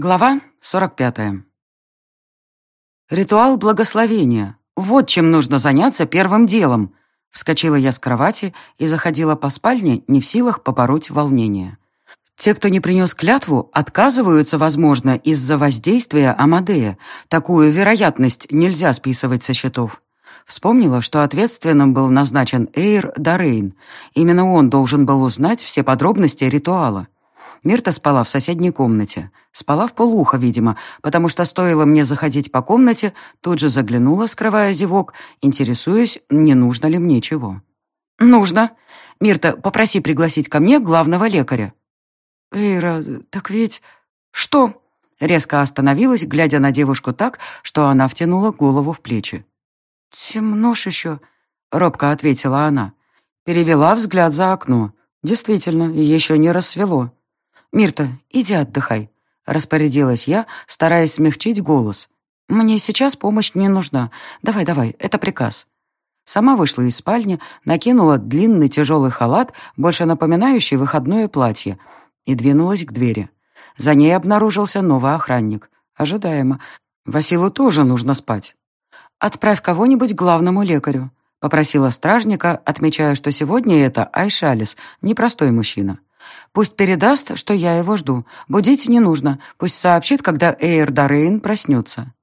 Глава 45. Ритуал благословения. Вот чем нужно заняться первым делом. Вскочила я с кровати и заходила по спальне, не в силах побороть волнение. Те, кто не принес клятву, отказываются, возможно, из-за воздействия Амадея. Такую вероятность нельзя списывать со счетов. Вспомнила, что ответственным был назначен Эйр Дарейн. Именно он должен был узнать все подробности ритуала. Мирта спала в соседней комнате. Спала в полухо, видимо, потому что стоило мне заходить по комнате, тут же заглянула, скрывая зевок, интересуясь, не нужно ли мне чего. «Нужно. Мирта, попроси пригласить ко мне главного лекаря». «Ира, так ведь...» «Что?» Резко остановилась, глядя на девушку так, что она втянула голову в плечи. «Темно ж еще», — робко ответила она. Перевела взгляд за окно. Действительно, еще не рассвело. «Мирта, иди отдыхай», — распорядилась я, стараясь смягчить голос. «Мне сейчас помощь не нужна. Давай-давай, это приказ». Сама вышла из спальни, накинула длинный тяжелый халат, больше напоминающий выходное платье, и двинулась к двери. За ней обнаружился новый охранник. Ожидаемо. Василу тоже нужно спать. «Отправь кого-нибудь к главному лекарю», — попросила стражника, отмечая, что сегодня это Айшалис, непростой мужчина. Пусть передаст, что я его жду. Будить не нужно. Пусть сообщит, когда Эйр Дарейн проснется.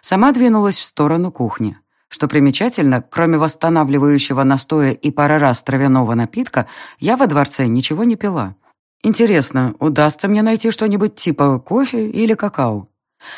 Сама двинулась в сторону кухни. Что примечательно, кроме восстанавливающего настоя и пары раз травяного напитка, я во дворце ничего не пила. Интересно, удастся мне найти что-нибудь типа кофе или какао?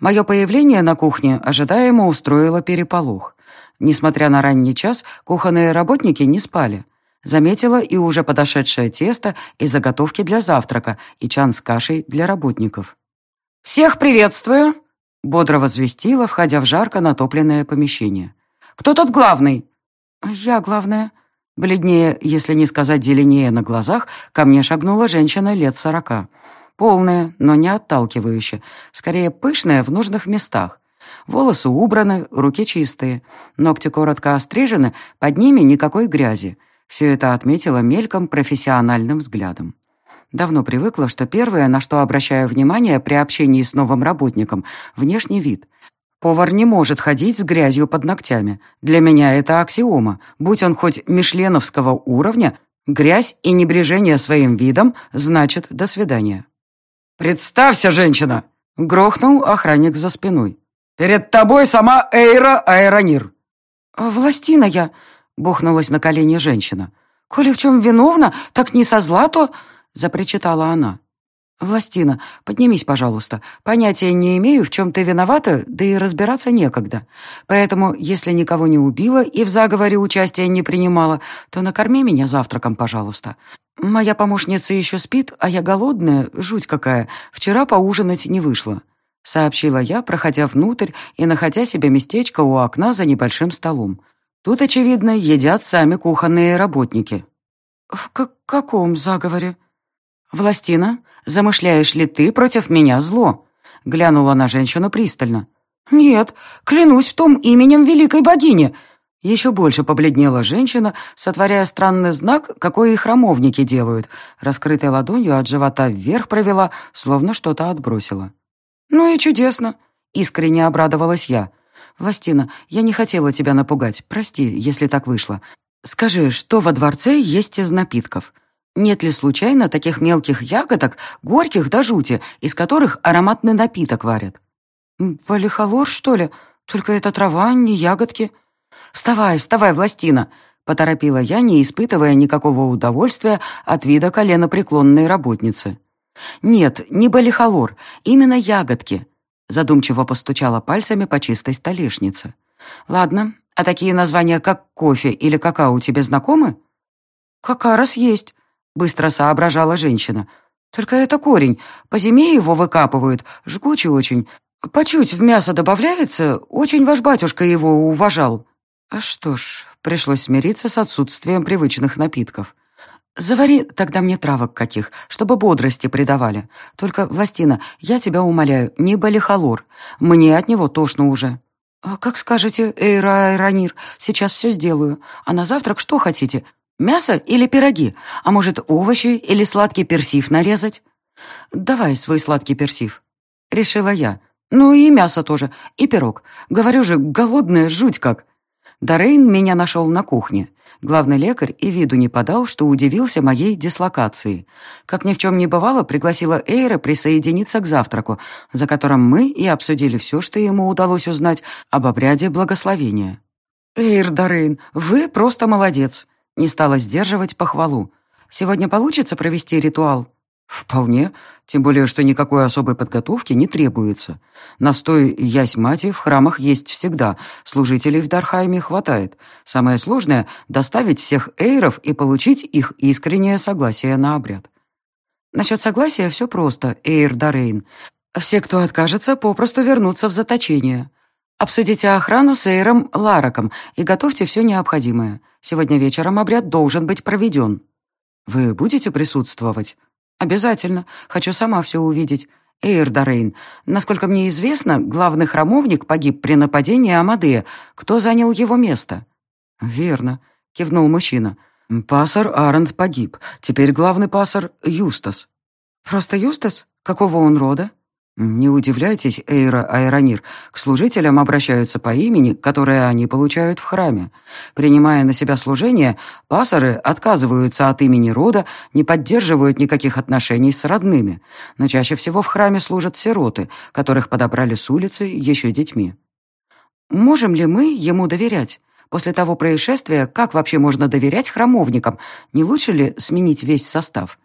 Мое появление на кухне ожидаемо устроило переполох. Несмотря на ранний час, кухонные работники не спали. Заметила и уже подошедшее тесто, и заготовки для завтрака, и чан с кашей для работников. «Всех приветствую!» — бодро возвестила, входя в жарко натопленное помещение. «Кто тут главный?» «Я главная». Бледнее, если не сказать зеленее на глазах, ко мне шагнула женщина лет сорока. Полная, но не отталкивающая, скорее пышная в нужных местах. Волосы убраны, руки чистые, ногти коротко острижены, под ними никакой грязи. Все это отметила мельком профессиональным взглядом. Давно привыкла, что первое, на что обращаю внимание при общении с новым работником – внешний вид. Повар не может ходить с грязью под ногтями. Для меня это аксиома. Будь он хоть мишленовского уровня, грязь и небрежение своим видом значит «до свидания». «Представься, женщина!» — грохнул охранник за спиной. «Перед тобой сама Эйра Аэронир». «Властина я», Бухнулась на колени женщина. «Коли в чем виновна, так не со зла то...» Запричитала она. «Властина, поднимись, пожалуйста. Понятия не имею, в чем ты виновата, да и разбираться некогда. Поэтому, если никого не убила и в заговоре участия не принимала, то накорми меня завтраком, пожалуйста. Моя помощница еще спит, а я голодная, жуть какая. Вчера поужинать не вышло», — сообщила я, проходя внутрь и находя себе местечко у окна за небольшим столом. Тут, очевидно, едят сами кухонные работники. «В каком заговоре?» «Властина, замышляешь ли ты против меня зло?» Глянула на женщину пристально. «Нет, клянусь в том именем великой богини!» Еще больше побледнела женщина, сотворяя странный знак, какой и храмовники делают. Раскрытой ладонью от живота вверх провела, словно что-то отбросила. «Ну и чудесно!» — искренне обрадовалась я. «Властина, я не хотела тебя напугать. Прости, если так вышло. Скажи, что во дворце есть из напитков? Нет ли случайно таких мелких ягодок, горьких до жути, из которых ароматный напиток варят?» «Полихолор, что ли? Только это трава, не ягодки». «Вставай, вставай, Властина!» — поторопила я, не испытывая никакого удовольствия от вида коленопреклонной работницы. «Нет, не балихолор, именно ягодки. Задумчиво постучала пальцами по чистой столешнице. «Ладно, а такие названия, как кофе или какао, тебе знакомы?» «Какарос есть», — быстро соображала женщина. «Только это корень. По зиме его выкапывают. Жгучий очень. По чуть в мясо добавляется. Очень ваш батюшка его уважал». А что ж, пришлось смириться с отсутствием привычных напитков. «Завари тогда мне травок каких, чтобы бодрости придавали. Только, Властина, я тебя умоляю, не болихолор. Мне от него тошно уже». А «Как скажете, Эйра Айронир, сейчас все сделаю. А на завтрак что хотите? Мясо или пироги? А может, овощи или сладкий персив нарезать?» «Давай свой сладкий персив». решила я. Ну и мясо тоже, и пирог. Говорю же, голодная жуть как. Дорейн меня нашел на кухне. Главный лекарь и виду не подал, что удивился моей дислокации. Как ни в чем не бывало, пригласила Эйра присоединиться к завтраку, за которым мы и обсудили все, что ему удалось узнать об обряде благословения. «Эйр Дорейн, вы просто молодец!» Не стала сдерживать похвалу. «Сегодня получится провести ритуал?» «Вполне, тем более, что никакой особой подготовки не требуется. Настой ясь мати в храмах есть всегда, служителей в Дархайме хватает. Самое сложное — доставить всех эйров и получить их искреннее согласие на обряд». Насчет согласия все просто, Эйр Дарейн. Все, кто откажется, попросту вернутся в заточение. Обсудите охрану с Эйром Лараком и готовьте все необходимое. Сегодня вечером обряд должен быть проведен. Вы будете присутствовать? «Обязательно. Хочу сама все увидеть. Эйр Дорейн, насколько мне известно, главный храмовник погиб при нападении Амадея. Кто занял его место?» «Верно», — кивнул мужчина. «Пасор Арент погиб. Теперь главный пасор Юстас». «Просто Юстас? Какого он рода?» «Не удивляйтесь, Эйра Айронир, к служителям обращаются по имени, которое они получают в храме. Принимая на себя служение, пасоры отказываются от имени рода, не поддерживают никаких отношений с родными, но чаще всего в храме служат сироты, которых подобрали с улицы еще детьми. Можем ли мы ему доверять? После того происшествия, как вообще можно доверять храмовникам? Не лучше ли сменить весь состав?»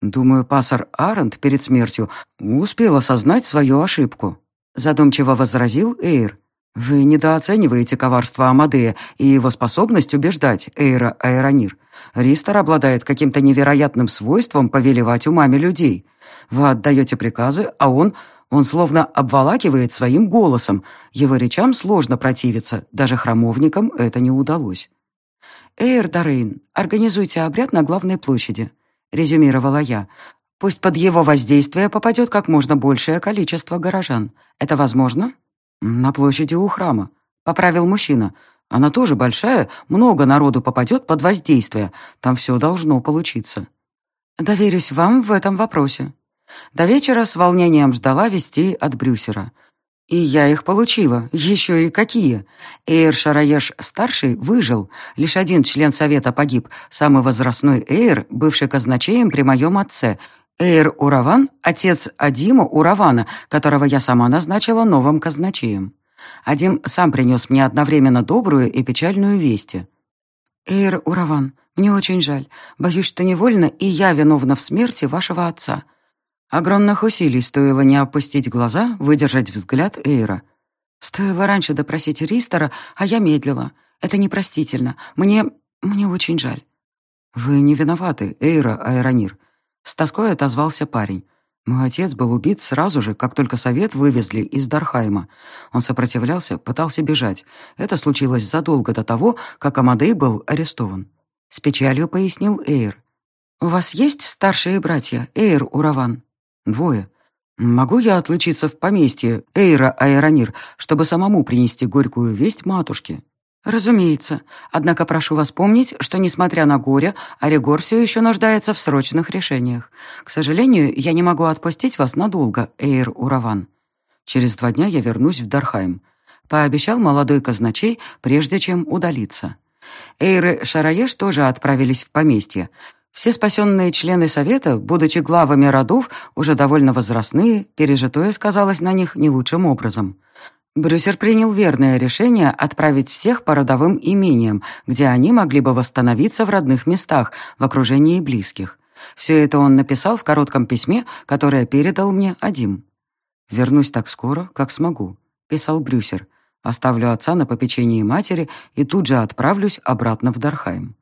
«Думаю, пасор Арент перед смертью успел осознать свою ошибку», задумчиво возразил Эйр. «Вы недооцениваете коварство Амадея и его способность убеждать Эйра Аэронир. Ристер обладает каким-то невероятным свойством повелевать умами людей. Вы отдаете приказы, а он... Он словно обволакивает своим голосом. Его речам сложно противиться, даже храмовникам это не удалось. «Эйр Дорейн, организуйте обряд на главной площади», — резюмировала я. «Пусть под его воздействие попадет как можно большее количество горожан. Это возможно?» «На площади у храма», — поправил мужчина. «Она тоже большая, много народу попадет под воздействие. Там все должно получиться». «Доверюсь вам в этом вопросе». До вечера с волнением ждала вести от Брюсера — и я их получила. Еще и какие. Эйр Шараеш-старший выжил. Лишь один член совета погиб. Самый возрастной Эйр, бывший казначеем при моем отце. Эйр Ураван, отец Адима Уравана, которого я сама назначила новым казначеем. Адим сам принес мне одновременно добрую и печальную весть. «Эйр Ураван, мне очень жаль. Боюсь, что невольно и я виновна в смерти вашего отца». Огромных усилий стоило не опустить глаза, выдержать взгляд Эйра. Стоило раньше допросить Ристера, а я медлила. Это непростительно. Мне... мне очень жаль. «Вы не виноваты, Эйра Айронир», — с тоской отозвался парень. Мой отец был убит сразу же, как только совет вывезли из Дархайма. Он сопротивлялся, пытался бежать. Это случилось задолго до того, как Амадей был арестован. С печалью пояснил Эйр. «У вас есть старшие братья, Эйр Ураван?» Двое. Могу я отлучиться в поместье Эйра Аэронир, чтобы самому принести горькую весть матушке? Разумеется. Однако прошу вас помнить, что, несмотря на горе, Орегор все еще нуждается в срочных решениях. К сожалению, я не могу отпустить вас надолго, Эйр Ураван. Через два дня я вернусь в Дархайм. Пообещал молодой казначей, прежде чем удалиться. Эйры Шараеш тоже отправились в поместье. Все спасенные члены Совета, будучи главами родов, уже довольно возрастные, пережитое сказалось на них не лучшим образом. Брюсер принял верное решение отправить всех по родовым имениям, где они могли бы восстановиться в родных местах, в окружении близких. Все это он написал в коротком письме, которое передал мне Адим. «Вернусь так скоро, как смогу», — писал Брюсер. «Оставлю отца на попечении матери и тут же отправлюсь обратно в Дархайм».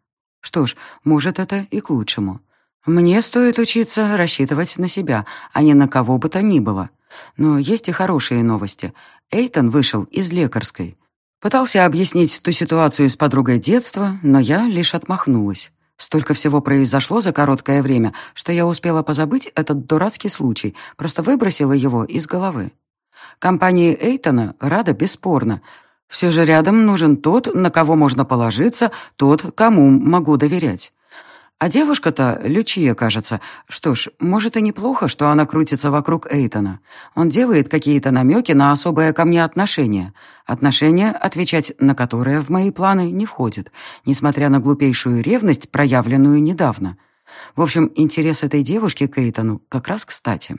Что ж, может, это и к лучшему. Мне стоит учиться рассчитывать на себя, а не на кого бы то ни было. Но есть и хорошие новости. Эйтон вышел из лекарской. Пытался объяснить ту ситуацию с подругой детства, но я лишь отмахнулась. Столько всего произошло за короткое время, что я успела позабыть этот дурацкий случай, просто выбросила его из головы. Компании Эйтона рада бесспорно, все же рядом нужен тот, на кого можно положиться, тот, кому могу доверять. А девушка-то, Лючия, кажется. Что ж, может и неплохо, что она крутится вокруг Эйтона. Он делает какие-то намеки на особое ко мне отношение. Отношения, отвечать на которые в мои планы не входит, несмотря на глупейшую ревность, проявленную недавно. В общем, интерес этой девушки к Эйтону как раз кстати.